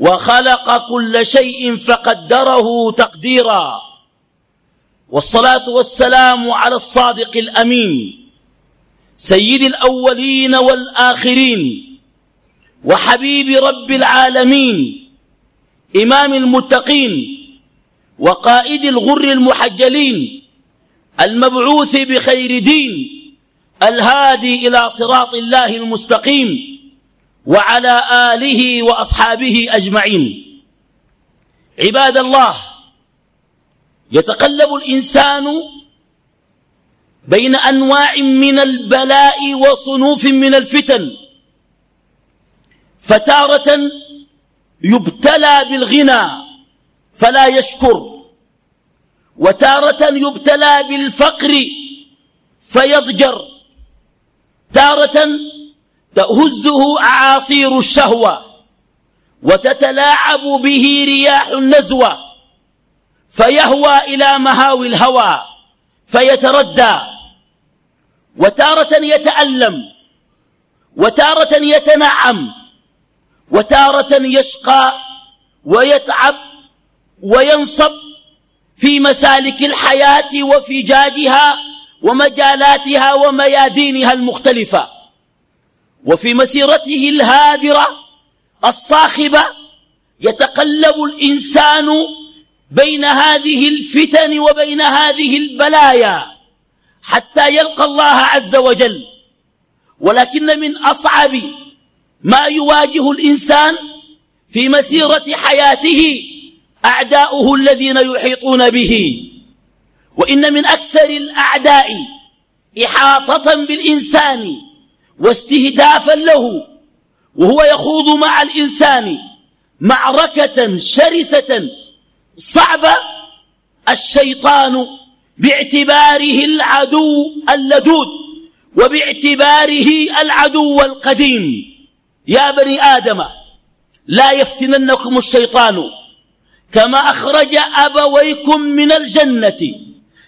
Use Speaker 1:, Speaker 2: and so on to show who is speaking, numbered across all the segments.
Speaker 1: وخلق كل شيء فقدره تقديرا. والصلاة والسلام على الصادق الأمين سيد الأولين والآخرين وحبيب رب العالمين إمام المتقين وقائد الغر المحجلين المبعوث بخير دين الهادي إلى صراط الله المستقيم. وعلى آله وأصحابه أجمعين. عباد الله يتقلب الإنسان بين أنواع من البلاء وصنوف من الفتن فتارة يبتلى بالغنى فلا يشكر وتارة يبتلى بالفقر فيضجر تارة تهزه أعاصير الشهوة وتتلاعب به رياح النزوة فيهوى إلى مهاوي الهوى فيتردى وتارة يتألم وتارة يتنعم وتارة يشقى ويتعب وينصب في مسالك الحياة وفجاجها ومجالاتها وميادينها المختلفة. وفي مسيرته الهادرة الصاخبة يتقلب الإنسان بين هذه الفتن وبين هذه البلايا حتى يلقى الله عز وجل. ولكن من أصعب ما يواجه الإنسان في مسيرة حياته أعداؤه الذين يحيطون به. وإن من أكثر الأعداء إحاطة بالإنسان واستهدافا له وهو يخوض مع الإنسان معركة شرسة صعبة الشيطان باعتباره العدو اللدود وباعتباره العدو القديم. يا بني آدم لا يفتننكم الشيطان كما أخرج أبويكم من الجنة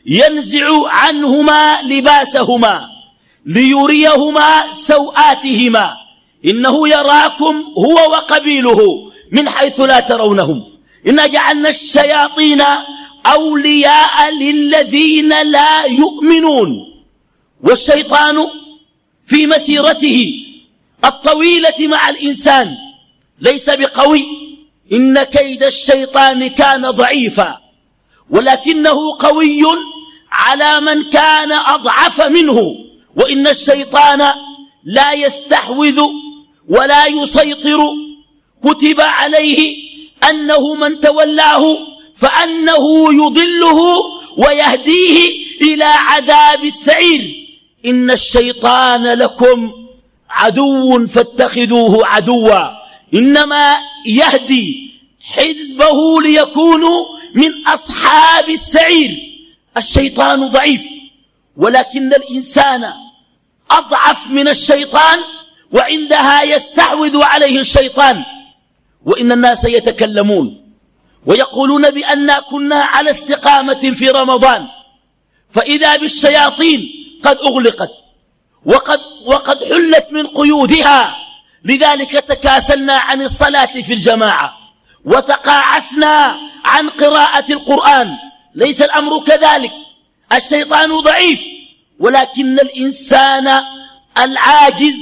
Speaker 1: ينزع عنهما لباسهما. ليريهما سوآتهما. إنه يراكم هو وقبيله من حيث لا ترونهم. إنا جعلنا الشياطين أولياء للذين لا يؤمنون. والشيطان في مسيرته الطويلة مع الإنسان ليس بقوي. إن كيد الشيطان كان ضعيفا. ولكنه قوي على من كان أضعف منه. وإن الشيطان لا يستحوذ ولا يسيطر. كتب عليه أنه من تولاه فأنه يضله ويهديه إلى عذاب السعير. إن الشيطان لكم عدو فاتخذوه عدوا. إنما يهدي حزبه ليكونوا من أصحاب السعير. الشيطان ضعيف ولكن الإنسان أضعف من الشيطان وعندها يستحوذ عليه الشيطان. وإن الناس يتكلمون ويقولون بأننا كنا على استقامة في رمضان. فإذا بالشياطين قد أغلقت وقد, وقد حلت من قيودها. لذلك تكاسلنا عن الصلاة في الجماعة وتقاعسنا عن قراءة القرآن. ليس الأمر كذلك. الشيطان ضعيف. ولكن الإنسان العاجز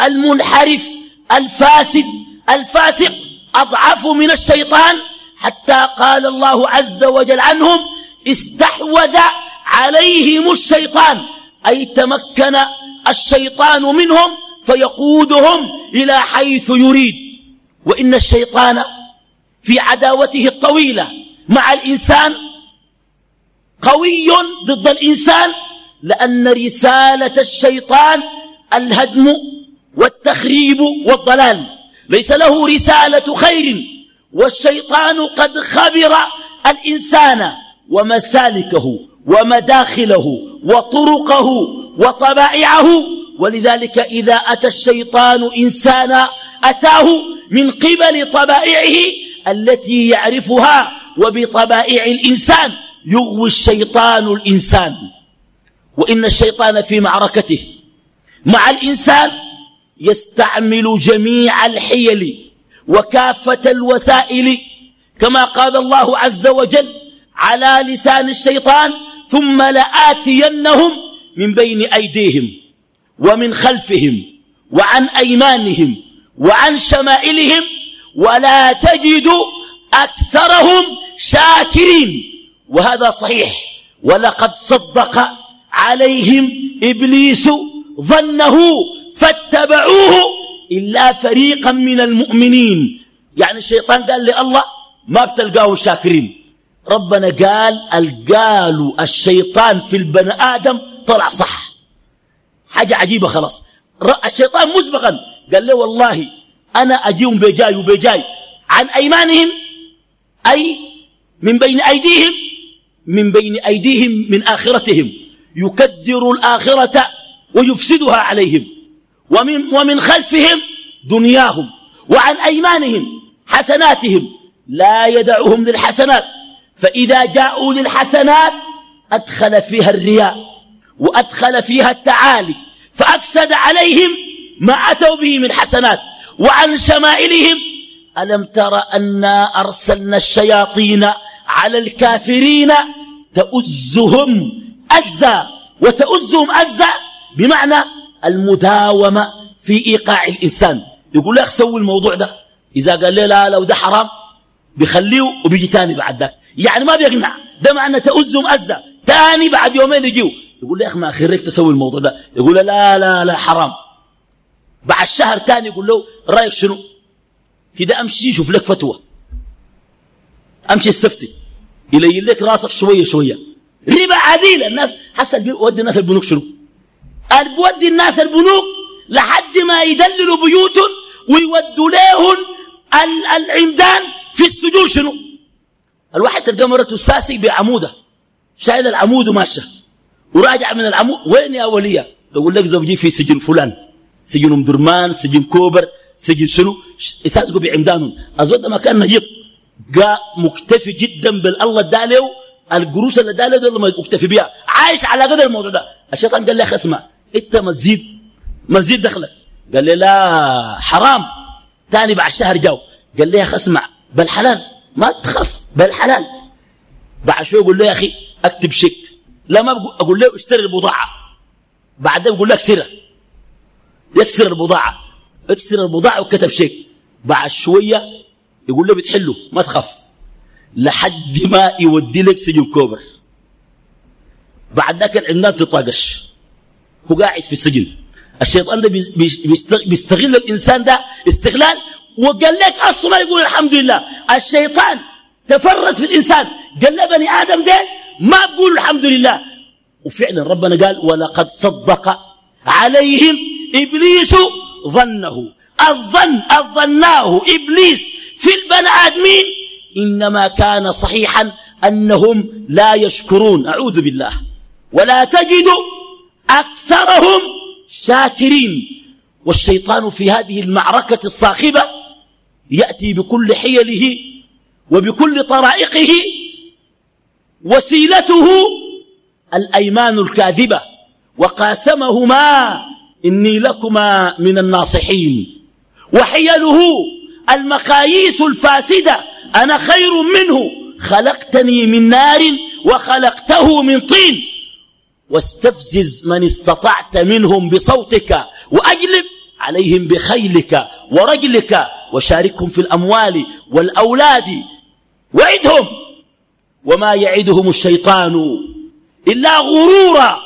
Speaker 1: المنحرف الفاسد الفاسق أضعف من الشيطان حتى قال الله عز وجل عنهم استحوذ عليهم الشيطان. أي تمكن الشيطان منهم فيقودهم إلى حيث يريد. وإن الشيطان في عداوته الطويلة مع الإنسان قوي ضد الإنسان لأن رسالة الشيطان الهدم والتخريب والضلال. ليس له رسالة خير والشيطان قد خبر الإنسان ومسالكه ومداخله وطرقه وطبائعه. ولذلك إذا أتى الشيطان إنسانا أتاه من قبل طبائعه التي يعرفها وبطبائع الإنسان يغوي الشيطان الإنسان. وإن الشيطان في معركته. مع الإنسان يستعمل جميع الحيل وكافة الوسائل كما قال الله عز وجل على لسان الشيطان ثم لآتينهم من بين أيديهم ومن خلفهم وعن أيمانهم وعن شمائلهم ولا تجد أكثرهم شاكرين. وهذا صحيح. ولقد صدق عليهم إبليس ظنه فاتبعوه إلا فريقا من المؤمنين. يعني الشيطان قال لله ما بتلقاه شاكرين. ربنا قال القالوا الشيطان في البني آدم طلع صح. حاجة عجيبة خلاص. الشيطان مسبقا. قال له والله أنا أجيهم بجاي وبجاي عن أيمانهم؟ أي من بين أيديهم؟ من بين أيديهم من آخرتهم. يكدر الآخرة ويفسدها عليهم. ومن, ومن خلفهم دنياهم وعن أيمانهم حسناتهم. لا يدعهم للحسنات. فإذا جاءوا للحسنات أدخل فيها الرياء وأدخل فيها التعالي. فأفسد عليهم ما أتوا به من حسنات. وعن شمائلهم ألم تر أنا أرسلنا الشياطين على الكافرين تؤزهم أزا وتؤزهم أزا بمعنى المداومة في إيقاع الإنسان. يقول لك سوي الموضوع ده. إذا قال لي لا لو ده حرام. بيخليه وبيجي تاني بعد ذاك. يعني ما بيقنع. ده معنى تؤزهم أزا تاني بعد يومين يجيو. يقول لي يا أخي ما خيرك تسوي الموضوع ده. يقول لا لا لا حرام. بعد شهر تاني يقول له رأيك شنو؟ كده أمشي شوف لك فتوى. أمشي استفتي. يلين لك راسك شوية شوية. ربا عديلة الناس حسن بيودي الناس البنوك شنو؟ بيودي الناس البنوك لحد ما يدللوا بيوتهم ويودوا لهم العمدان في السجون شنو؟ الواحد تلقى مرته الساسي بعمودة. شايل العمود وماشى وراجع من العمود. وين يا ولية؟ تقول لك زوجي في سجن فلان. سجن ام درمان سجن كوبر سجن شنو؟ يساسقوا بعمدانهم. الزود ما كان نجيب جاء مكتفي جدا بالله داليو. القروش اللي داليو ده ما مكتفي بها عايش على قدر الموضوع ده. الشيطان قال لي أخي اسمع إنت ما تزيد ما تزيد دخلك. قال لي لا حرام. تاني بعد شهر جاو. قال لي يا أخي اسمع بالحلال. ما تخاف بالحلال. بعد شوي يقول له يا أخي أكتب شيك. لا ما أقول له اشتري البضاعة. بعدين يقول لك سره يكسر البضاعة. اكسر البضاعة وكتب شيك. بعد شوية يقول له بتحله ما تخاف. لحد ما يودي لك سجن كوبر. بعد ذاك العمدان تطاقش. هو قاعد في السجن. الشيطان ده بيستغل الإنسان ده استغلال وقال لك أصلا ما يقول الحمد لله الشيطان تفرس في الإنسان. قال له بني آدم ده ما بقول الحمد لله. وفعلا ربنا قال ولقد صدق عليهم إبليس ظنه. الظن الظناه إبليس في البني آدمين إنما كان صحيحا أنهم لا يشكرون أعوذ بالله. ولا تجد أكثرهم شاكرين. والشيطان في هذه المعركة الصاخبة يأتي بكل حيله وبكل طرائقه وسيلته الأيمان الكاذبة. وقاسمهما إني لكما من الناصحين. وحيله المقاييس الفاسدة أنا خير منه. خلقتني من نار وخلقته من طين. واستفزز من استطعت منهم بصوتك وأجلب عليهم بخيلك ورجلك وشاركهم في الأموال والأولاد. وعدهم. وما يعدهم الشيطان إلا غرورا.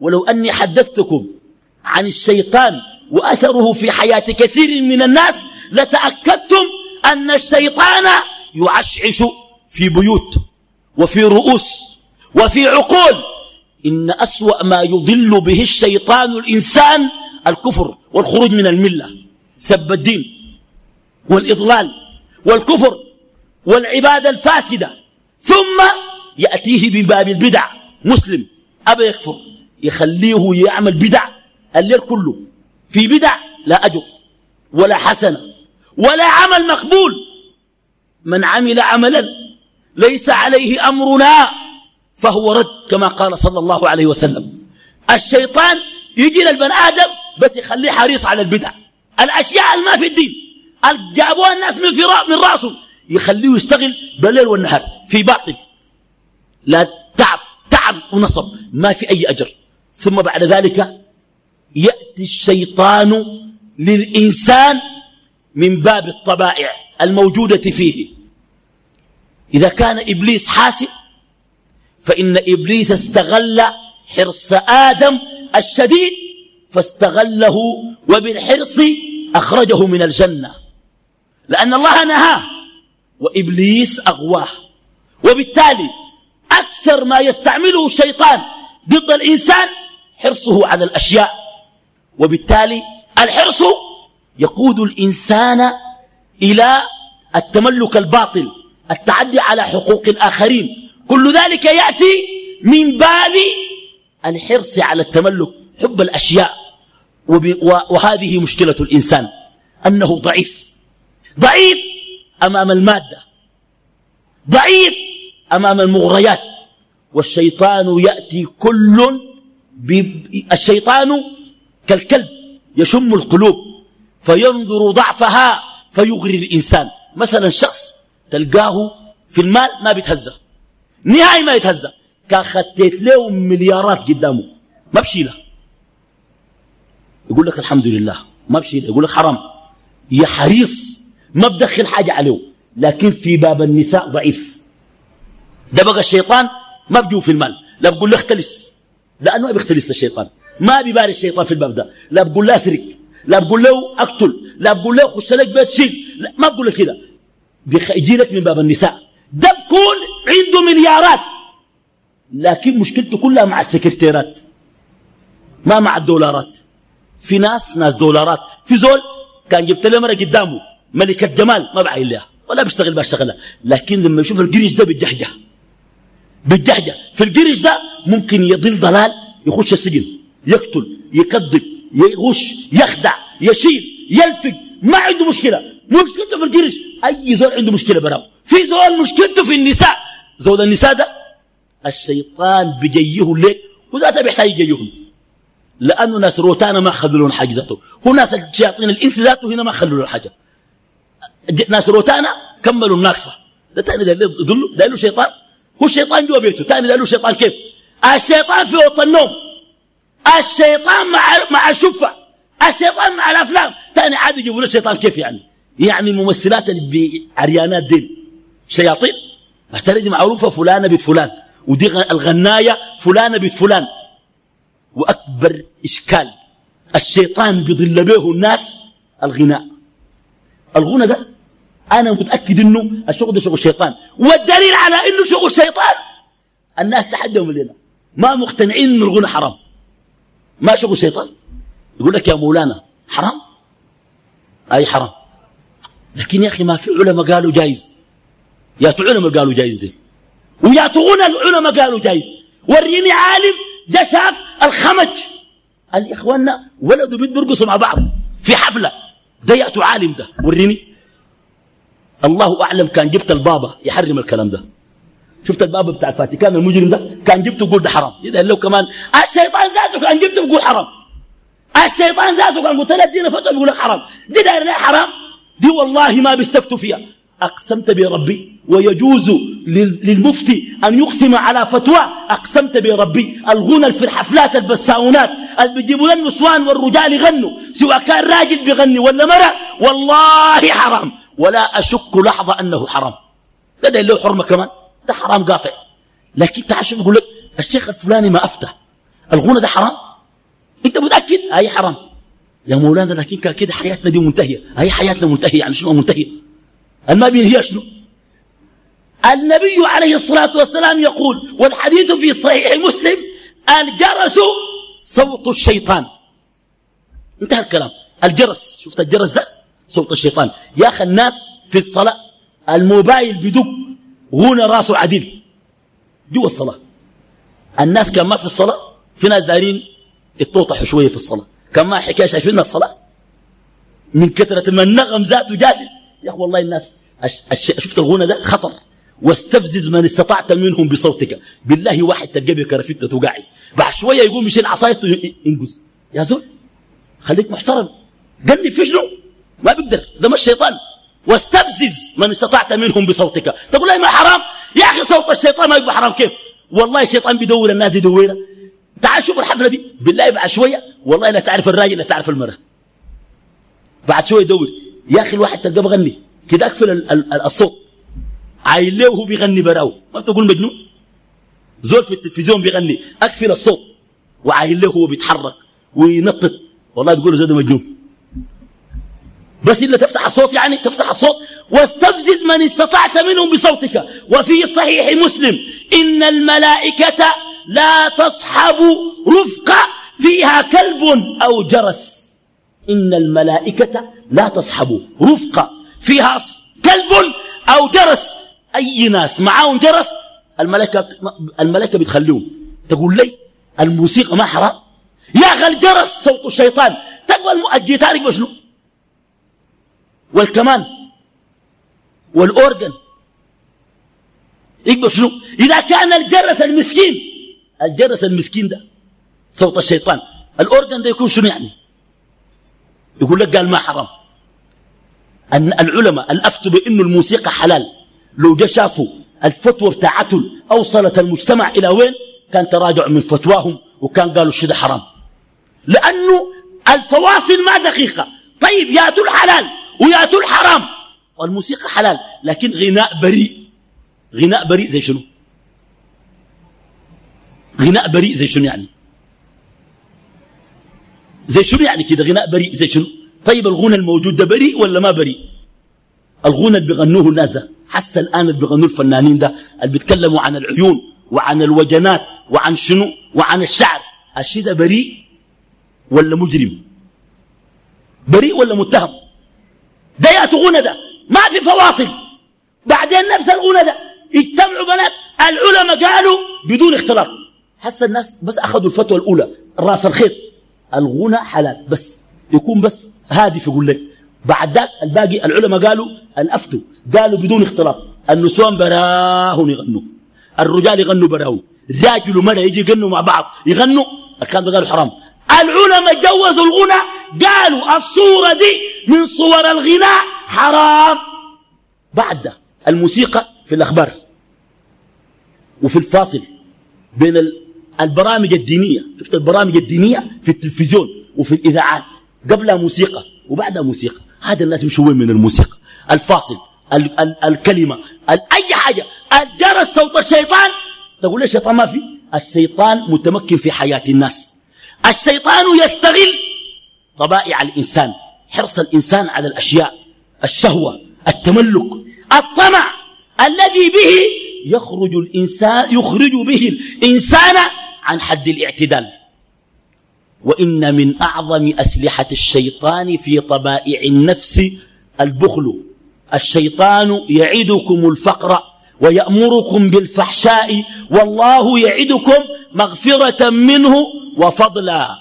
Speaker 1: ولو أني حدثتكم عن الشيطان وأثره في حياة كثير من الناس لتأكدتم أن الشيطان يعشعش في بيوت وفي رؤوس وفي عقول. إن أسوأ ما يضل به الشيطان الإنسان الكفر والخروج من الملة. سب الدين والإضلال والكفر والعبادة الفاسدة. ثم يأتيه بباب البدع. مسلم أبا يكفر يخليه يعمل بدع. الليل كله في بدع لا أجر ولا حسنة. ولا عمل مقبول. من عمل عملا ليس عليه أمرنا فهو رد كما قال صلى الله عليه وسلم. الشيطان يجي للبن آدم بس يخليه حريص على البدع. الأشياء اللي ما في الدين. جابوها الناس من فراء من رأسه. يخليه يشتغل بالليل والنهار في باطل. لا تعب تعب ونصب. ما في أي أجر. ثم بعد ذلك يأتي الشيطان للإنسان من باب الطبائع الموجودة فيه. إذا كان إبليس حاسب فإن إبليس استغل حرص آدم الشديد فاستغله وبالحرص أخرجه من الجنة. لأن الله نهاه وإبليس أغواه. وبالتالي أكثر ما يستعمله الشيطان ضد الإنسان حرصه على الأشياء. وبالتالي الحرص يقود الإنسان إلى التملك الباطل التعدي على حقوق الآخرين. كل ذلك يأتي من باب الحرص على التملك حب الأشياء. وهذه مشكلة الإنسان أنه ضعيف. ضعيف أمام المادة. ضعيف أمام المغريات. والشيطان يأتي كل الشيطان كالكلب يشم القلوب. فينظر ضعفها فيغري الإنسان. مثلا شخص تلقاه في المال ما بيتهزى نهائي ما يتهزى كان خطيت له مليارات قدامه. ما بشيله يقول لك الحمد لله. ما بشيله يقول لك حرام. يا حريص. ما بدخل حاجة عليه. لكن في باب النساء ضعيف. ده بقى الشيطان ما بجو في المال. لا بقول له اختلس. لأنه ما بيختلس الشيطان. ما بيباري الشيطان في الباب ده. لا بقول له أسرق. لا بقول له أقتل لا بقول له خش لك بيت شيل لا ما بقول لك كده. بيجي لك من باب النساء. ده بكون عنده مليارات. لكن مشكلته كلها مع السكرتيرات ما مع الدولارات. في ناس ناس دولارات. في زول كان جبت له مرة قدامه ملكة جمال ما بعين لها ولا بيشتغل الشغلة لكن لما يشوف القرش ده بيتجهجه بيتجهجه في القرش ده ممكن يضل ضلال يخش السجن يقتل يكذب. يغش يخدع يشيل يلفق. ما عنده مشكلة. مشكلته في القرش. أي زول عنده مشكلة براو. في زول مشكلته في النساء. زول النساء ده الشيطان بيجيه الليل وذاته بيحتاج يجيهم. لأنه ناس روتانا ما خلوا حاجة ذاته. هو ناس الشياطين الإنس ذاته هنا ما خلوا حاجة. ناس روتانا كملوا الناقصة. ده تاني ده ده له شيطان. هو الشيطان جوا بيته. تاني ده له شيطان كيف؟ الشيطان في اوضه النوم. الشيطان مع مع الشفة الشيطان مع الأفلام. تاني عاد يجيبوا له الشيطان كيف يعني؟ يعني الممثلات اللي بعريانات دين شياطين. ترى دي معروفة فلانة بنت فلان. ودي الغناية فلانة بنت فلان. وأكبر إشكال. الشيطان بيضل به الناس الغناء. الغنى ده أنا متأكد إنه الشغل ده شغل شيطان. والدليل على إنه شغل شيطان الناس تحدهم لنا ما مقتنعين ان الغنى حرام. ما شغل شيطان؟ يقول لك يا مولانا حرام؟ أي حرام؟ لكن يا أخي ما في علماء قالوا جايز. يا علماء قالوا جايز دي. ويا غنى العلماء قالوا جايز. وريني عالم جا شاف الخمج. قال يا اخوانا ولد بيرقصوا مع بعض في حفلة. ده ياتوا عالم ده. وريني. الله أعلم كان جبت البابا يحرم الكلام ده. شفت البابا بتاع الفاتيكان المجرم ده كان جبته يقول ده حرام. اذا لو كمان الشيطان ذاته كان جبته بيقول حرام. الشيطان ذاته كان قلت له ادينا فتوى بيقول لك حرام. دي داير ليه حرام؟ دي والله ما بيستفتوا فيها. أقسمت بربي ويجوز للمفتي أن يقسم على فتوى. أقسمت بربي الغنى في الحفلات البساونات اللي بيجيبوا النسوان والرجال يغنوا. سواء كان راجل بيغني ولا مرة والله حرام. ولا أشك لحظة أنه حرام. ده ده له حرمة كمان. ده حرام قاطع. لكن تعال شوف يقول لك الشيخ الفلاني ما أفتى الغنى ده حرام؟ أنت متأكد؟ هاي حرام. يا مولانا لكن كده حياتنا دي منتهية. هاي حياتنا منتهية؟ يعني شنو منتهية الما بينهي شنو؟ النبي عليه الصلاة والسلام يقول والحديث في صحيح مسلم الجرس صوت الشيطان. انتهى الكلام. الجرس شفت الجرس ده؟ صوت الشيطان. يا أخي الناس في الصلاة الموبايل بدق. غنى راسه عديل. جوا الصلاة. الناس كان ما في الصلاة في ناس دارين يتوطحوا شوية في الصلاة. كان ما حكاية شايفين الصلاة؟ من كثرة ما النغم ذاته جازل يا أخي والله الناس شفت الغنى ده؟ خطر. واستفزز من استطعت منهم بصوتك. بالله واحد تلقى بكرفتة وقاعد بعد شوية يقوم يشيل عصايته ينقز يا زول خليك محترم. قلني في شنو؟ ما بيقدر. ده مش الشيطان واستفزز من استطعت منهم بصوتك. تقول لي ما حرام؟ يا أخي صوت الشيطان ما يبقى حرام كيف؟ والله الشيطان بيدور الناس يدورها تعال شوف الحفلة دي. بالله بعد شوية. والله لا تعرف الراجل لا تعرف المرأة. بعد شوية يدور يا أخي الواحد تلقى بغني. كده أقفل الصوت. عايل له هو بيغني براو. ما بتقول مجنون؟ زول في التلفزيون بيغني. أقفل الصوت. وعايل له هو بيتحرك وينطط. والله تقول زاد مجنون. بس إلا تفتح الصوت يعني تفتح الصوت. واستفزز من استطعت منهم بصوتك. وفي صحيح مسلم إن الملائكة لا تصحب رفقة فيها كلب أو جرس. إن الملائكة لا تصحب رفقة فيها كلب أو جرس. أي ناس معاهم جرس الملائكة الملائكة بتخليهم. تقول لي الموسيقى ما حرام. يا أخي الجرس صوت الشيطان. تقبل الجيتار يقبل شنو؟ والكمان والأورجن يقبل شنو؟ إذا كان الجرس المسكين الجرس المسكين ده صوت الشيطان الأورجن ده يكون شنو يعني؟ يقول لك قال ما حرام أن العلماء الأفتوا بأنه الموسيقى حلال. لو جا شافوا الفتوى بتاعتهم أوصلت المجتمع إلى وين؟ كان تراجع من فتواهم وكان قالوا الشيء حرام. لأنه الفواصل ما دقيقة. طيب ياتوا الحلال ويأتوا الحرام. والموسيقى حلال لكن غناء بريء. غناء بريء زي شنو؟ غناء بريء زي شنو يعني؟ زي شنو يعني كده غناء بريء زي شنو؟ طيب الغنى الموجود ده بريء ولا ما بريء؟ الغنى اللي بيغنوه الناس ده حس الآن اللي بيغنوه الفنانين ده اللي بيتكلموا عن العيون وعن الوجنات وعن شنو وعن الشعر الشيء ده بريء ولا مجرم؟ بريء ولا متهم؟ ده يأتوا غنى ده ما في فواصل. بعدين نفس الغنى ده اجتمعوا بنات. العلماء قالوا بدون اختلاط. حس الناس بس أخذوا الفتوى الأولى. رأس الخيط. الغنى حلال. بس. يكون بس هادف يقول لك بعد ذاك الباقي العلماء قالوا الأفتوا. قالوا بدون اختلاط. النسوان براهن يغنوا. الرجال يغنوا براهن راجل ومرأة يجي يغنوا مع بعض. يغنوا. الكلام ده قالوا حرام. العلماء جوزوا الغنى قالوا الصورة دي من صور الغناء حرام. بعد الموسيقى في الأخبار وفي الفاصل بين البرامج الدينية شفت البرامج الدينية في التلفزيون وفي الإذاعات قبلها موسيقى وبعدها موسيقى. هذا الناس مش وين من الموسيقى. الفاصل ال ال الكلمة ال أي حاجة. الجرس صوت الشيطان تقول لي الشيطان ما في؟ الشيطان متمكن في حياة الناس. الشيطان يستغل طبائع الإنسان حرص الإنسان على الأشياء الشهوة التملك الطمع الذي به يخرج الإنسان يخرج به الإنسان عن حد الاعتدال. وإن من أعظم أسلحة الشيطان في طبائع النفس البخل. الشيطان يعدكم الفقر ويأمركم بالفحشاء والله يعدكم مغفرة منه وفضلا.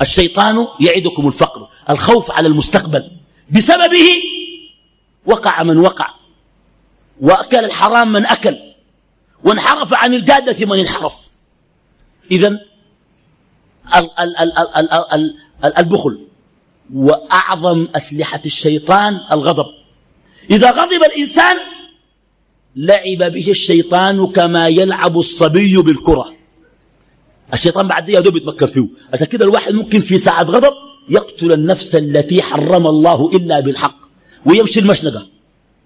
Speaker 1: الشيطان يعدكم الفقر الخوف على المستقبل. بسببه وقع من وقع وأكل الحرام من أكل وانحرف عن الجادة من انحرف. إذا البخل وأعظم أسلحة الشيطان الغضب. إذا غضب الإنسان لعب به الشيطان كما يلعب الصبي بالكرة. الشيطان بعد يا دوب يتمكن فيه. عشان كده الواحد ممكن في ساعة غضب يقتل النفس التي حرم الله إلا بالحق ويمشي المشنقة.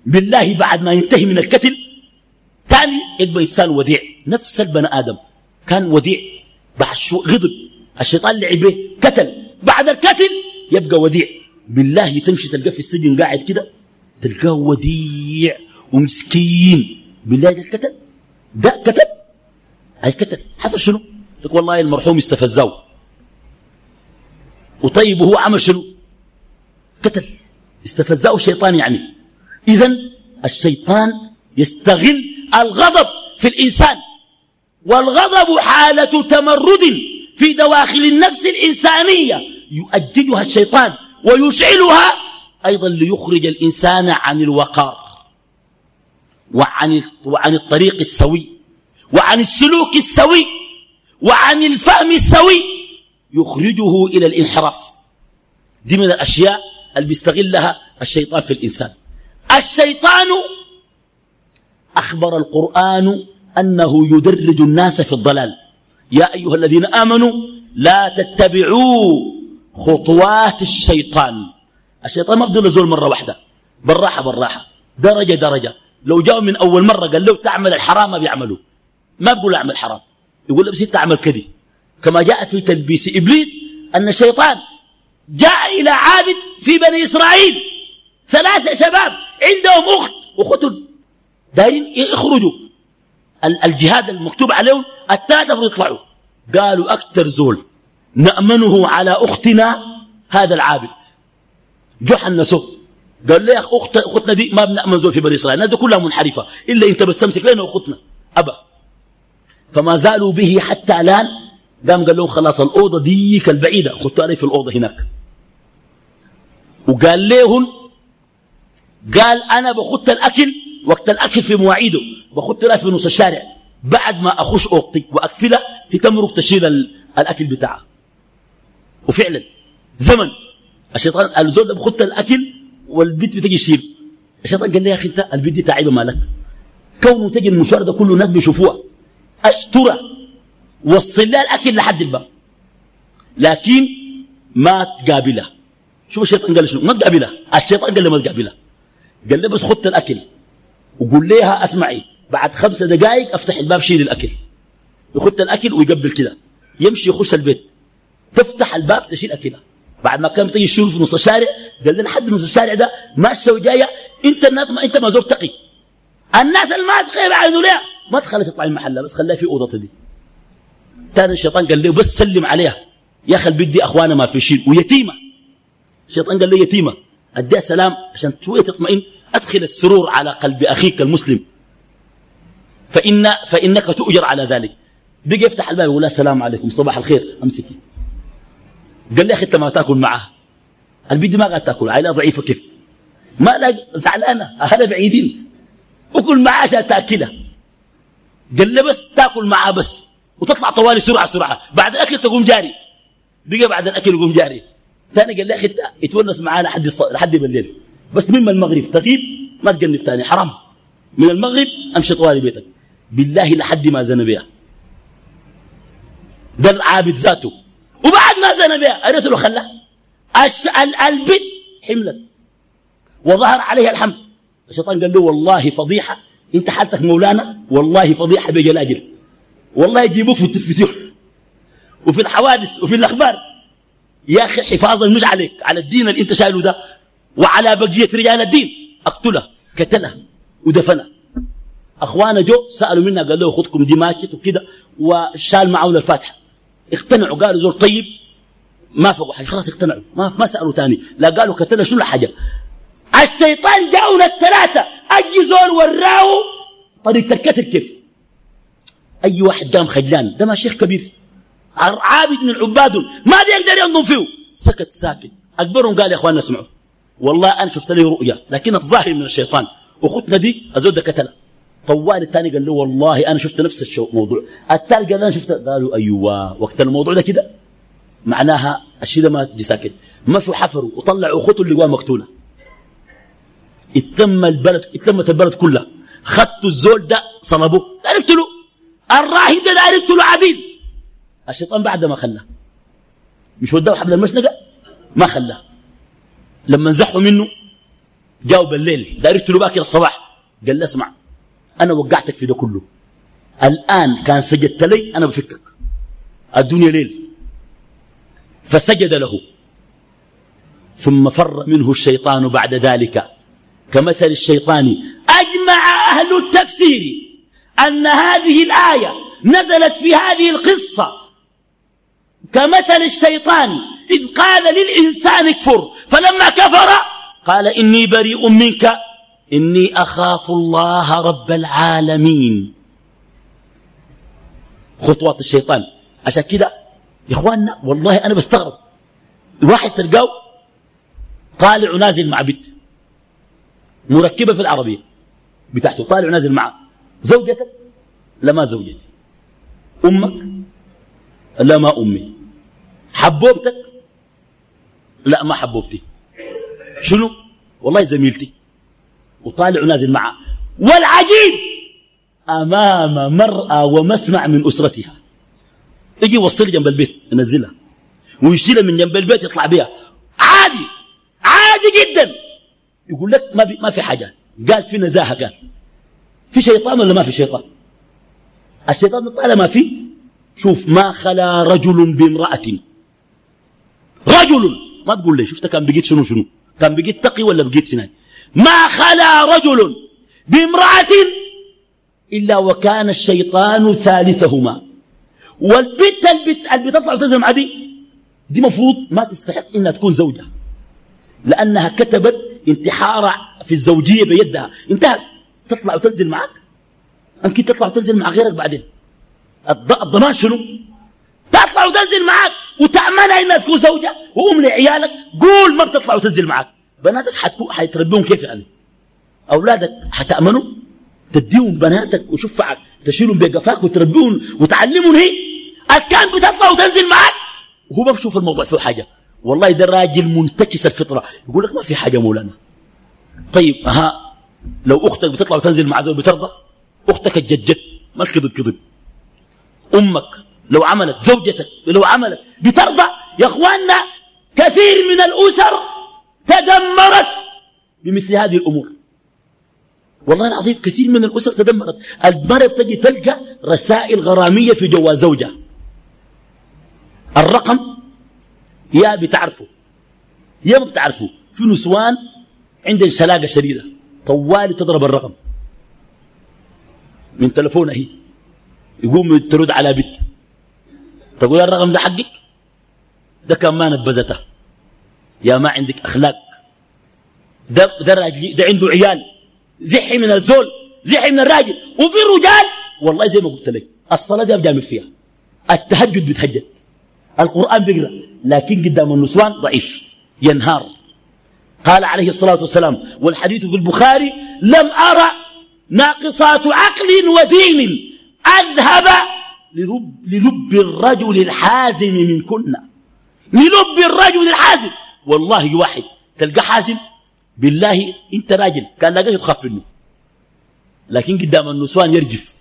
Speaker 1: بالله بعد ما ينتهي من الكتل. ثاني يبقى إنسان وديع. نفس البني آدم. كان وديع بعد شو غضب. الشيطان لعب به كتل. بعد الكتل يبقى وديع. بالله تمشي تلقاه في السجن قاعد كده تلقاه وديع ومسكين. بالله ده الكتل ده كتل؟ هاي كتل. حصل شنو؟ لك والله المرحوم استفزاه وطيب وهو عمل شنو؟ قتل. استفزاه الشيطان يعني. إذا الشيطان يستغل الغضب في الإنسان. والغضب حالة تمرد في دواخل النفس الإنسانية. يؤججها الشيطان ويشعلها أيضا ليخرج الإنسان عن الوقار. وعن, وعن الطريق السوي. وعن السلوك السوي. وعن الفهم السوي يخرجه إلى الانحراف. دي من الأشياء اللي بيستغلها الشيطان في الإنسان. الشيطان أخبر القرآن أنه يدرج الناس في الضلال. يا أيها الذين آمنوا لا تتبعوا خطوات الشيطان. الشيطان ما بده زول مرة واحدة. بالراحة بالراحة درجة درجة. لو جاءوا من أول مرة قال له تعمل الحرام ما بيعملوا. ما بقول أعمل حرام. يقول له بس انت اعمل كذي. كما جاء في تلبيس إبليس أن الشيطان جاء إلى عابد في بني إسرائيل. ثلاثة شباب عندهم أخت وختن دايرين يخرجوا. الجهاد المكتوب عليهم الثلاثة يطلعوا. قالوا أكثر زول نأمنه على أختنا هذا العابد. جو حنسوه قال لي يا أخت أختنا دي ما بنأمن زول في بني إسرائيل. الناس كلها منحرفة. إلا أنت بس تمسك لنا أختنا. أبا. فما زالوا به حتى الآن. قام قال لهم خلاص الأوضة ديك البعيدة خدتوا في الأوضة هناك. وقال لهم قال أنا بخط الأكل وقت الأكل في مواعيده بخط لها في نص الشارع. بعد ما أخش أوضتي وأكفلها تمرق تشيل الأكل بتاعها وفعلا زمن. الشيطان الزول ده بخط الأكل والبيت بتجي يشيل. الشيطان قال لي يا أخي أنت البيت دي تعيبة مالك. كونه تجي المشوار ده كله الناس بيشوفوها. أشترى وصل لها الأكل لحد الباب. لكن ما تقابلها. شوف الشيطان قال شنو؟ ما تقابلها. الشيطان قال لي ما تقابلها. قال لي بس خدت الأكل. وقول لها أسمعي. بعد خمسة دقائق أفتح الباب شيل الأكل. يخد الأكل ويقبل كده. يمشي يخش البيت. تفتح الباب تشيل أكلها. بعد ما كان تيجي الشغل في نص الشارع قال لنا حد نص الشارع ده ماشيه وجايه أنت الناس ما أنت ما زور تقي. الناس اللي ما عايزوا ليه ما تخلي تطلع المحل بس خليها في اوضتها دي. تاني الشيطان قال له بس سلم عليها. يا أخي البيت دي اخوانا ما في شيء ويتيمة. الشيطان قال لي يتيمة. أديها سلام عشان شوية تطمئن. أدخل السرور على قلب أخيك المسلم. فإن فإنك تؤجر على ذلك. بقى يفتح الباب يقول السلام عليكم. صباح الخير. امسكي قال لي أخي أنت ما تأكل معها. البيت ما قاعد تأكل. عائلة ضعيفة كيف؟ ما لا زعلانة. أهلها بعيدين. وكل معها عشان تأكلها. قال لي بس تاكل معها بس وتطلع طوالي سرعة سرعة. بعد الأكل تقوم جاري. بقى بعد الأكل يقوم جاري. ثاني قال لي أخي يتونس معاه لحد لحد بالليل. بس من المغرب؟ تغيب؟ ما تجنب ثاني حرام. من المغرب أمشي طوالي بيتك. بالله لحد ما زنى بها ده العابد ذاته. وبعد ما زنى بها اريت له خلاه. البت حملت. وظهر عليها الحمل. الشيطان قال له والله فضيحة. انت حالتك مولانا والله فضيحة بجلاجل والله يجيبوك في التلفزيون وفي الحوادث وفي الأخبار. يا أخي حفاظا مش عليك على الدين اللي انت شايله ده وعلى بقية رجال الدين. أقتله قتله ودفنه. أخوانا جو سألوا منا قال له خذكم دي ماكت وكده وشال معاون الفاتحة. اقتنعوا قالوا زور طيب ما فوقوا حاجة خلاص اقتنعوا. ما ما سألوا ثاني لا قالوا قتلنا شنو حاجة الشيطان جاؤنا الثلاثة. أي زول وراه طريقة القتل كيف؟ أي واحد قام خجلان ده ما شيخ كبير. عابد من العباد ما يقدر ينظم فيه. سكت ساكت. أكبرهم قال يا اخواننا اسمعوا. والله أنا شفت لي رؤيا لكن الظاهر من الشيطان. اختنا دي أزود قتله طوال الثاني قال له والله أنا شفت نفس الموضوع الثالث قال أنا شفت قالوا أيوه. وقت الموضوع ده كده معناها الشيء ده ما ساكت مشوا حفروا وطلعوا اخته اللي جوا مقتولة. اتم البلد اتلمت البلد كلها. خدتوا الزول ده صلبوه. اقتلوا الراهب ده داير يقتلوا عديل الشيطان بعد ما خلاه. مش وداه حبل المشنقة؟ ما خلاه. لما نزحوا منه جاوب بالليل. دايرت له باكر الصباح. قال له اسمع أنا وقعتك في ده كله. الآن كان سجدت لي أنا بفكك الدنيا ليل. فسجد له. ثم فر منه الشيطان بعد ذلك. كمثل الشيطان. أجمع أهل التفسير أن هذه الآية نزلت في هذه القصة. كمثل الشيطان إذ قال للإنسان اكفر فلما كفر قال إني بريء منك إني أخاف الله رب العالمين. خطوات الشيطان. عشان كده يا إخواننا والله أنا بستغرب. الواحد تلقاه طالع ونازل مع بنت. مركبة في العربية بتاعته. طالع ونازل معه. زوجتك لا ما زوجتي. أمك؟ لا ما أمي. حبوبتك؟ لا ما حبوبتي. شنو؟ والله زميلتي. وطالع ونازل معها والعجيب أمام مرأة ومسمع من أسرتها. يجي يوصل جنب البيت ينزلها. ويشيلها من جنب البيت يطلع بها عادي! عادي جدا! يقول لك ما, ما في حاجة. قال في نزاهة قال. في شيطان ولا ما في شيطان؟ الشيطان طالما في شوف ما خلا رجل بامرأة. رجل. ما تقول لي شفت كان بقيت شنو شنو؟ كان بقيت تقي ولا بقيت شنو؟ ما خلا رجل بامرأة إلا وكان الشيطان ثالثهما. والبنت اللي بتطلع وتنزل دي دي مفروض ما تستحق إنها تكون زوجة. لأنها كتبت انتحار في الزوجية بيدها. انتهت تطلع وتنزل معك؟ يمكن تطلع وتنزل مع غيرك بعدين. الضمان شنو؟ تطلع وتنزل معك وتأمنها انها تكون زوجة وأم لعيالك قول ما بتطلع وتنزل معك. بناتك حتكون حيتربيهم كيف يعني؟ أولادك حتأمنوا؟ تديهم بناتك وشفعك. تشيلهم بقفاك وتربيهم وتعلمهم هي. كان بتطلع وتنزل معك. وهو ما بشوف الموضوع فيه حاجة. والله ده راجل منتكس الفطرة يقول لك ما في حاجة مولانا. طيب ها لو أختك بتطلع وتنزل مع زوج بترضى؟ أختك الجدجد ما الكذب كذب. أمك لو عملت زوجتك لو عملت بترضى يا أخواننا كثير من الأسر تدمرت بمثل هذه الأمور. والله العظيم كثير من الأسر تدمرت. المرأة بتجي تلقى رسائل غرامية في جوا زوجها الرقم يا بتعرفه يا ما بتعرفه في نسوان عندهم سلاقة شديدة طوالي تضرب الرقم. من تلفونها هي يقوم ترد على بنت. تقول الرقم ده حقك؟ ده كان ما نبذته. يا ما عندك أخلاق. ده, ده, ده عنده عيال. زحي من الزول زحي من الراجل. وفي رجال والله زي ما قلت لك الصلاة دي بجامل فيها. التهجد بتهجد القرآن بيقرأ لكن قدام النسوان ضعيف ينهار. قال عليه الصلاة والسلام والحديث في البخاري لم أرى ناقصات عقل ودين أذهب للب, الرجل الحازم من كنا للب الرجل الحازم. والله واحد تلقى حازم؟ بالله أنت راجل. كان لاقيه تخاف منه. لكن قدام النسوان يرجف.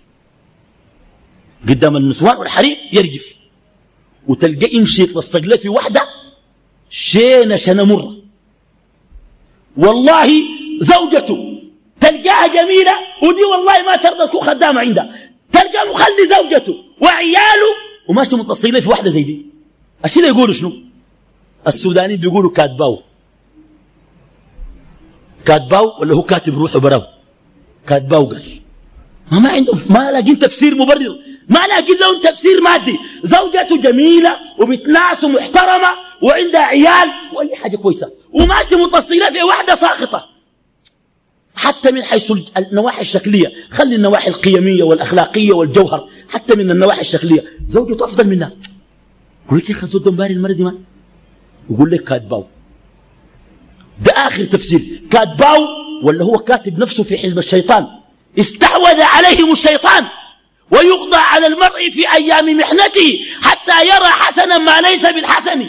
Speaker 1: قدام النسوان والحريم يرجف. وتلقى يمشي يتلصق له في وحده شينه شنه مره والله زوجته تلقاها جميلة ودي والله ما ترضى تكون خدامة عندها تلقى مخلي زوجته وعياله وماشي متصلين في وحدة زي دي. الشيء يقولوا شنو؟ السودانيين بيقولوا كاتباو. كاتباو ولا هو كاتب روحه براو كاتباو قال. ما, ما عندهم ما لاقين تفسير مبرر. ما لاقين لهم تفسير مادي. زوجته جميلة وبتناس ومحترمة وعندها عيال وأي حاجة كويسة. وماشي متصلة في واحدة ساخطة. حتى من حيث النواحي الشكلية. خلي النواحي القيمية والأخلاقية والجوهر. حتى من النواحي الشكلية. زوجته أفضل منها. قول لك يا أخي زوج مباري المرة دي ما؟ يقول لك كاتباو. ده آخر تفسير. كاتباو ولا هو كاتب نفسه في حزب الشيطان؟ استحوذ عليهم الشيطان. ويقضى على المرء في أيام محنته حتى يرى حسنا ما ليس بالحسن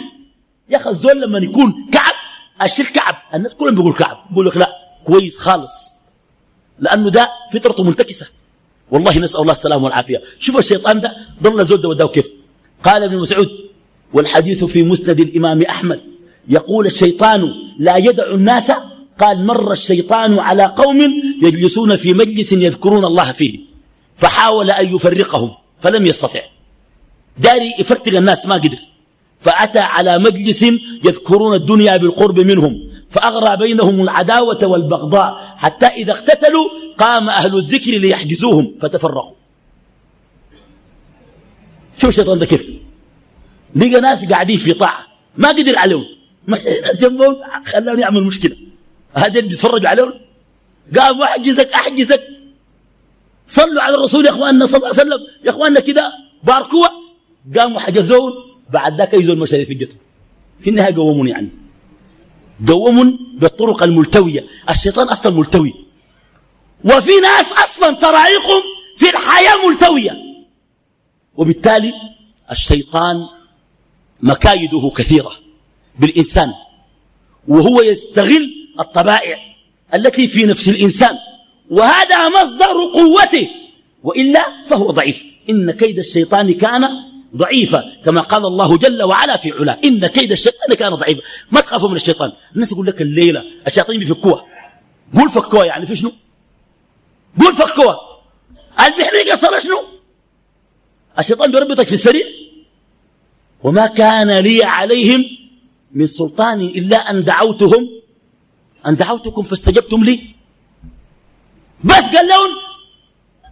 Speaker 1: يا أخي الزول لما يكون كعب الشيخ كعب الناس كلهم بيقول كعب بيقول لك لا كويس خالص. لأنه ده فطرته منتكسة والله نسأل الله السلامة والعافية. شوف الشيطان ده ضل زول ده وداه كيف؟ قال ابن مسعود والحديث في مسند الإمام أحمد. يقول الشيطان لا يدع الناس. قال مر الشيطان على قوم يجلسون في مجلس يذكرون الله فيه. فحاول أن يفرقهم فلم يستطع. داري يفرق الناس ما قدر. فأتى على مجلس يذكرون الدنيا بالقرب منهم فأغرى بينهم العداوة والبغضاء حتى إذا اقتتلوا قام أهل الذكر ليحجزوهم فتفرقوا. شوف الشيطان ده كيف. لقى ناس قاعدين في طاعة ما قدر عليهم. ما جنبهم خلاهم يعمل مشكلة. هذا اللي بيتفرجوا عليهم؟ قام أحجزك أحجزك صلوا على الرسول يا إخواننا صلى الله عليه وسلم. يا إخواننا كده باركوه. قاموا حجزون بعد ذاك يزول المشاريع في جته في النهاية قومون يعني. قومون بالطرق الملتوية. الشيطان أصلا ملتوي. وفي ناس أصلا طرائقهم في الحياة ملتوية. وبالتالي الشيطان مكايده كثيرة بالإنسان. وهو يستغل الطبائع التي في نفس الإنسان. وهذا مصدر قوته وإلا فهو ضعيف. إن كيد الشيطان كان ضعيفا كما قال الله جل وعلا في علاه إن كيد الشيطان كان ضعيفا. ما تخافوا من الشيطان؟ الناس يقول لك الليلة الشياطين بيفكوها قول فكوها يعني في شنو؟ قول فكوها البحرية صار شنو؟ الشيطان بيربطك في السرير. وما كان لي عليهم من سلطان إلا أن دعوتهم أن دعوتكم فاستجبتم لي. بس قال لهم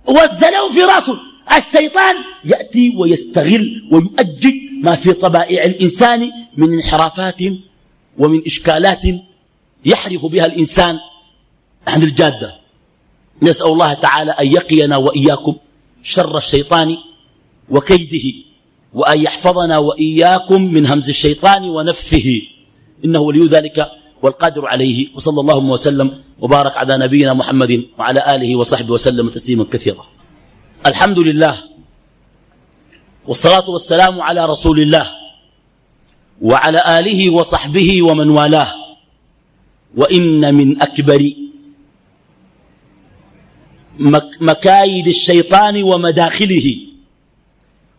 Speaker 1: وزنوا في راسه. الشيطان يأتي ويستغل ويؤجج ما في طبائع الإنسان من انحرافات ومن إشكالات يحرف بها الإنسان عن الجادة. نسأل الله تعالى أن يقينا وإياكم شر الشيطان وكيده وأن يحفظنا وإياكم من همز الشيطان ونفثه. إنه ولي ذلك. والقادر عليه وصلى الله وسلم وبارك على نبينا محمد وعلى آله وصحبه وسلم تسليما كثيرا. الحمد لله والصلاة والسلام على رسول الله وعلى آله وصحبه ومن والاه. وإن من أكبر مكايد الشيطان ومداخله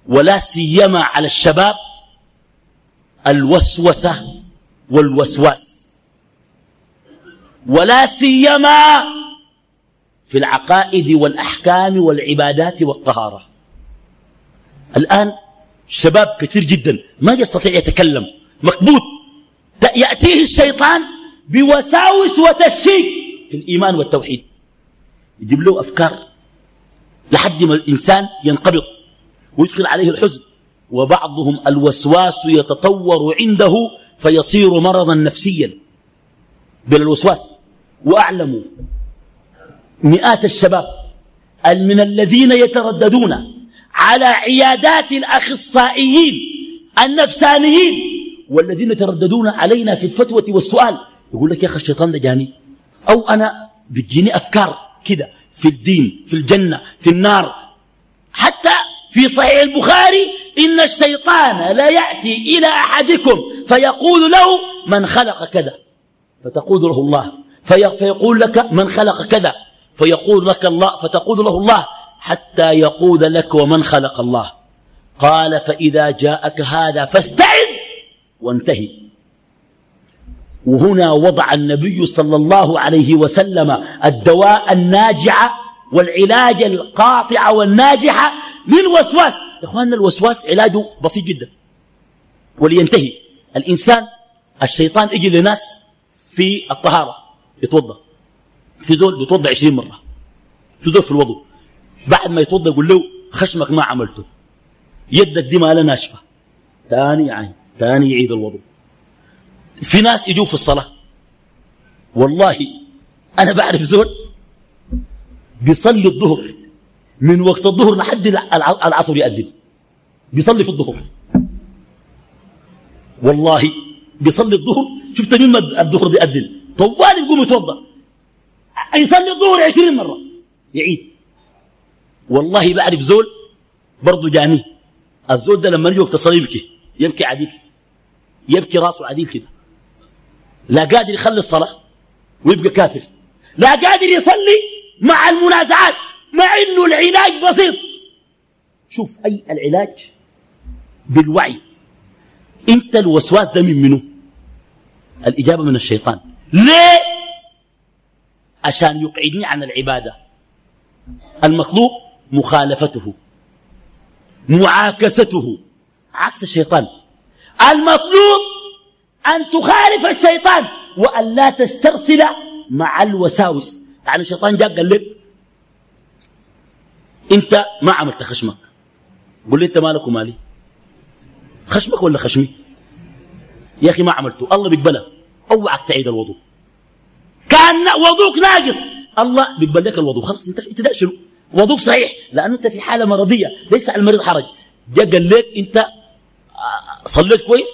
Speaker 1: ولا سيما على الشباب الوسوسة والوسواس. ولا سيما في العقائد والأحكام والعبادات والطهارة. الآن شباب كثير جدا ما يستطيع يتكلم مكبوت. يأتيه الشيطان بوساوس وتشكيك في الإيمان والتوحيد. يجيب له أفكار لحد ما الإنسان ينقبض ويدخل عليه الحزن. وبعضهم الوسواس يتطور عنده فيصير مرضا نفسيا. بالوسواس وأعلموا مئات الشباب من الذين يترددون على عيادات الأخصائيين النفسانيين والذين يترددون علينا في الفتوى والسؤال. يقول لك يا أخي الشيطان ده جاني. أو أنا بتجيني أفكار كده في الدين في الجنة في النار. حتى في صحيح البخاري إن الشيطان لا يأتي إلى أحدكم فيقول له من خلق كذا فتقول له الله. فيقول لك من خلق كذا. فيقول لك الله فتقول له الله حتى يقول لك ومن خلق الله. قال فإذا جاءك هذا فاستعذ وانتهي. وهنا وضع النبي صلى الله عليه وسلم الدواء الناجع والعلاج القاطع والناجح للوسواس. يا اخواننا الوسواس علاجه بسيط جدا ولينتهي. الإنسان الشيطان يجي لناس في الطهارة. يتوضأ. في زول بيتوضأ 20 مرة. في زول في الوضوء. بعد ما يتوضأ يقول له خشمك ما عملته. يدك دي مالها ناشفة. ثاني يعني ثاني يعيد الوضوء. في ناس يجوا في الصلاة. والله أنا بعرف زول بيصلي الظهر. من وقت الظهر لحد العصر يأذن. بيصلي في الظهر. والله بيصلي الظهر. شفت مين الظهر بيأذن؟ طوال يقوم يتوضأ. يصلي الظهر عشرين مرة. يعيد. والله بعرف زول برضه جاني. الزول ده لما يجي وقت الصلاة يبكي يبكي عديل يبكي راسه عديل كده. لا قادر يخلي الصلاة ويبقى كافر. لا قادر يصلي مع المنازعات مع إنه العلاج بسيط. شوف أي العلاج؟ بالوعي. أنت الوسواس ده من منه الإجابة من الشيطان. ليه؟ عشان يقعدني عن العبادة. المطلوب مخالفته معاكسته. عكس الشيطان. المطلوب أن تخالف الشيطان وأن لا تسترسل مع الوساوس. يعني الشيطان جاء قال لك أنت ما عملت خشمك. قل لي أنت مالك ومالي. خشمك ولا خشمي؟ يا أخي ما عملته. الله بيقبلها أوعك تعيد الوضوء. كأن وضوك ناقص الله بيقبل لك الوضوء. خلاص أنت انت شنو؟ وضوك صحيح. لأنه أنت في حالة مرضية ليس على المريض حرج. جاء قال لك أنت آه، صليت كويس؟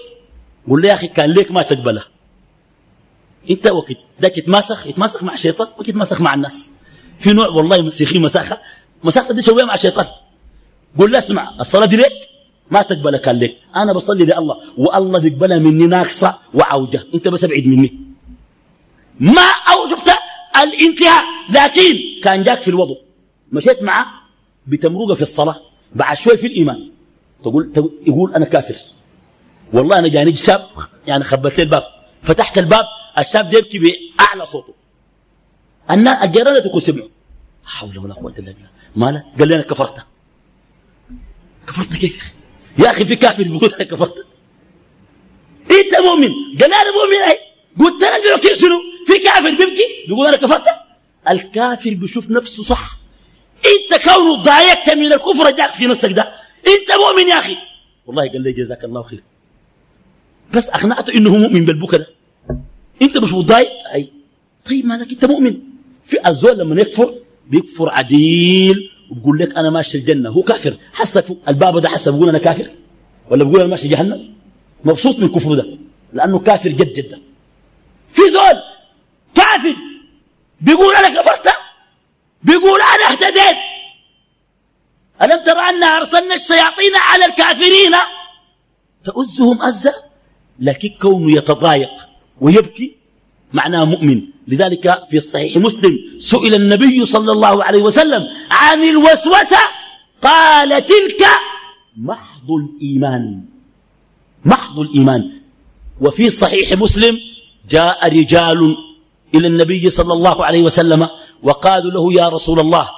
Speaker 1: قول لي يا أخي كان ليك ما تقبله. أنت وقت داك يتماسخ يتماسخ مع الشيطان وقت يتماسخ مع الناس. في نوع والله مسيخي مساخة. مساخة دي شوية مع الشيطان. قول له اسمع الصلاة دي ليك؟ ما تقبلها كان ليك أنا بصلي لله. والله بيقبلها مني ناقصة وعوجه أنت بس ابعد مني. ما أو شفت؟ الانتهاء. لكن كان جاك في الوضوء مشيت معه بتمرقة في الصلاة. بعد شوي في الإيمان. تقول, تقول يقول أنا كافر. والله أنا جاني شاب. يعني خبرت الباب. فتحت الباب. الشاب يبكي بأعلى صوته. الناس الجيران تكون سمعوا. حول ولا قوة إلا بالله. ماله؟ قال لي أنا كفرت. كفرت كيف يا أخي؟ يا أخي في كافر بيقول أنا كفرت أنت مؤمن؟ قال أنا مؤمن اي قلت أنا بيحكي شنو؟ في كافر بيبكي؟ بيقول أنا كفرت؟ الكافر بيشوف نفسه صح. أنت كونه ضايقت من الكفر جاك في نفسك ده. أنت مؤمن يا أخي. والله قال لي جزاك الله خير. بس أقنعته إنه مؤمن بالبكا ده. أنت مش متضايق؟ أي. طيب مالك أنت مؤمن؟ في الزول لما يكفر بيكفر عديل. وبقول لك أنا ماشي الجنة. هو كافر. حسب الباب ده حسب بيقول أنا كافر. ولا بيقول أنا ماشي جهنم؟ مبسوط من كفره ده. لأنه كافر جد جدا. في زول كافر بيقول أنا كفرت. بيقول أنا اهتديت. ألم ترى أنا أرسلنا الشياطين على الكافرين؟ تؤزهم أزة. لكن كونه يتضايق ويبكي معناه مؤمن. لذلك في الصحيح مسلم سئل النبي صلى الله عليه وسلم عن الوسوسة قال تلك محض الإيمان محض الإيمان. وفي صحيح مسلم جاء رجال إلى النبي صلى الله عليه وسلم وقالوا له يا رسول الله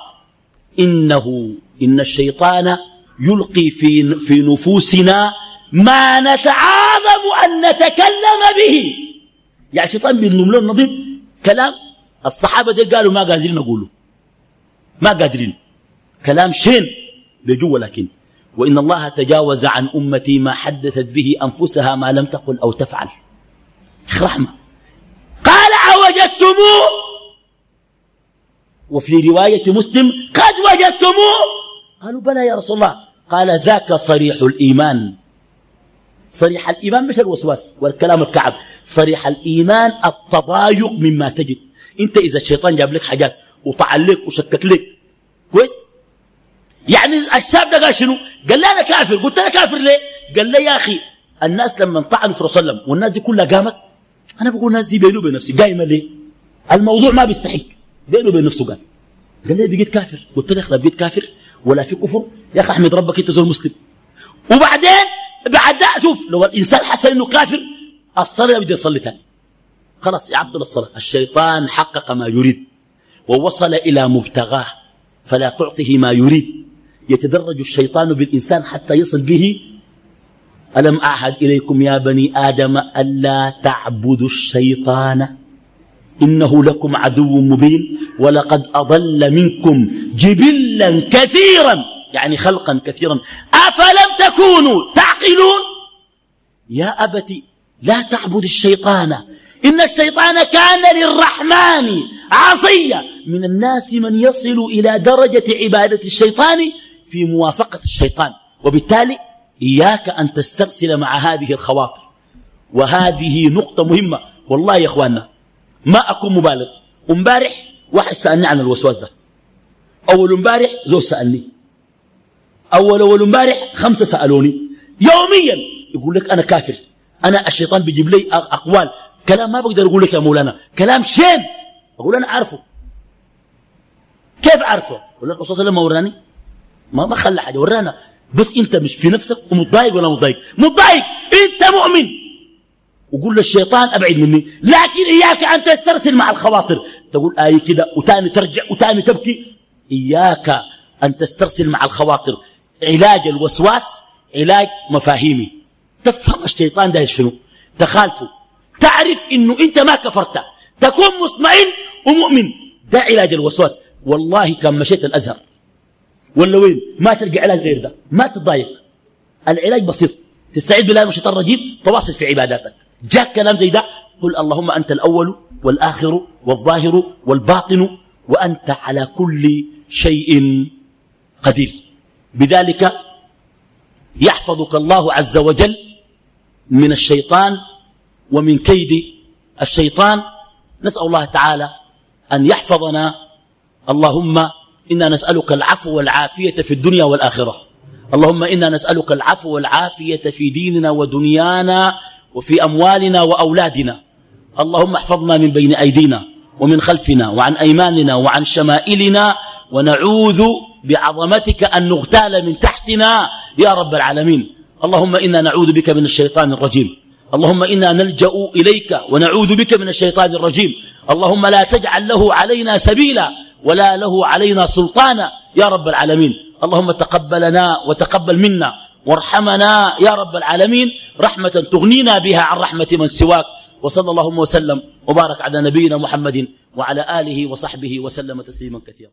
Speaker 1: إنه إن الشيطان يلقي في, في نفوسنا ما نتعاظم أن نتكلم به. يعني الشيطان بينهم له النظيم كلام الصحابة دي قالوا ما قادرين نقوله. ما قادرين. كلام شين بجو لكن. وإن الله تجاوز عن أمتي ما حدثت به أنفسها ما لم تقل أو تفعل. رحمة. قال أوجدتموه وفي رواية مسلم قد وجدتموه قالوا بلى يا رسول الله. قال ذاك صريح الإيمان. صريح الإيمان مش الوسواس والكلام الكعب. صريح الإيمان التضايق مما تجد. أنت إذا الشيطان جاب لك حاجات وطعن لك لك. كويس؟ يعني الشاب ده قال شنو؟ قال لي أنا كافر. قلت أنا كافر ليه؟ قال لي يا أخي الناس لما طعنوا في رسول الله والناس دي كلها قامت. أنا بقول الناس دي بينه وبين نفسي قايمة ليه؟ الموضوع ما بيستحق. بينه وبين نفسه قال. قال لي بقيت كافر. قلت له بقيت كافر ولا في كفر يا أخي أحمد ربك أنت زول مسلم. وبعدين بعد شوف لو الإنسان حس إنه كافر الصلاة بده يصلي ثاني خلاص يعطل الصلاة. الشيطان حقق ما يريد ووصل إلى مبتغاه فلا تعطه ما يريد. يتدرج الشيطان بالإنسان حتى يصل به. ألم أعهد إليكم يا بني آدم ألا تعبدوا الشيطان؟ إنه لكم عدو مبين ولقد أضل منكم جبلا كثيرا. يعني خلقا كثيرا. أفلم تكونوا تعقلون؟ يا أبت لا تعبد الشيطان. إن الشيطان كان للرحمن عصيا. من الناس من يصل إلى درجة عبادة الشيطان في موافقة الشيطان. وبالتالي إياك أن تسترسل مع هذه الخواطر. وهذه نقطة مهمة. والله يا إخواننا ما أكون مبالغ. امبارح واحد سألني عن الوسواس ده. أول امبارح زوج سألني أول أول امبارح خمسة سألوني. يوميا يقول لك أنا كافر. أنا الشيطان بيجيب لي أقوال. كلام ما بقدر أقول لك يا مولانا. كلام شين. أقول أنا أعرفه. كيف أعرفه؟ أقول لك الرسول صلى الله عليه وسلم وراني. ما ما خلى حاجة. ورانا. بس أنت مش في نفسك ومتضايق ولا متضايق؟ متضايق! أنت مؤمن! وقول للشيطان أبعد مني. لكن إياك أن تسترسل مع الخواطر. تقول آية كده وتاني ترجع وتاني تبكي. إياك أن تسترسل مع الخواطر. علاج الوسواس علاج مفاهيمي. تفهم الشيطان ده شنو؟ تخالفه. تعرف إنه أنت ما كفرت. تكون مطمئن ومؤمن. ده علاج الوسواس. والله كان مشيت الأزهر. ولا وين؟ ما تلقى علاج غير ده. ما تتضايق العلاج بسيط. تستعيد بالله من الشيطان الرجيم. تواصل في عباداتك. جاء كلام زي ده. قل اللهم أنت الأول والآخر والظاهر والباطن وأنت على كل شيء قدير. بذلك يحفظك الله عز وجل من الشيطان ومن كيد الشيطان. نسأل الله تعالى أن يحفظنا. اللهم إنا نسألك العفو والعافية في الدنيا والآخرة. اللهم إنا نسألك العفو والعافية في ديننا ودنيانا وفي أموالنا وأولادنا. اللهم احفظنا من بين أيدينا ومن خلفنا وعن أيماننا وعن شمائلنا ونعوذ بعظمتك أن نغتال من تحتنا يا رب العالمين. اللهم إنا نعوذ بك من الشيطان الرجيم. اللهم إنا نلجأ إليك ونعوذ بك من الشيطان الرجيم. اللهم لا تجعل له علينا سبيلا ولا له علينا سلطانا يا رب العالمين. اللهم تقبلنا وتقبل منا وارحمنا يا رب العالمين. رحمة تغنينا بها عن رحمة من سواك. وصلى اللهم وسلم وبارك على نبينا محمد وعلى آله وصحبه وسلم تسليما كثيرا.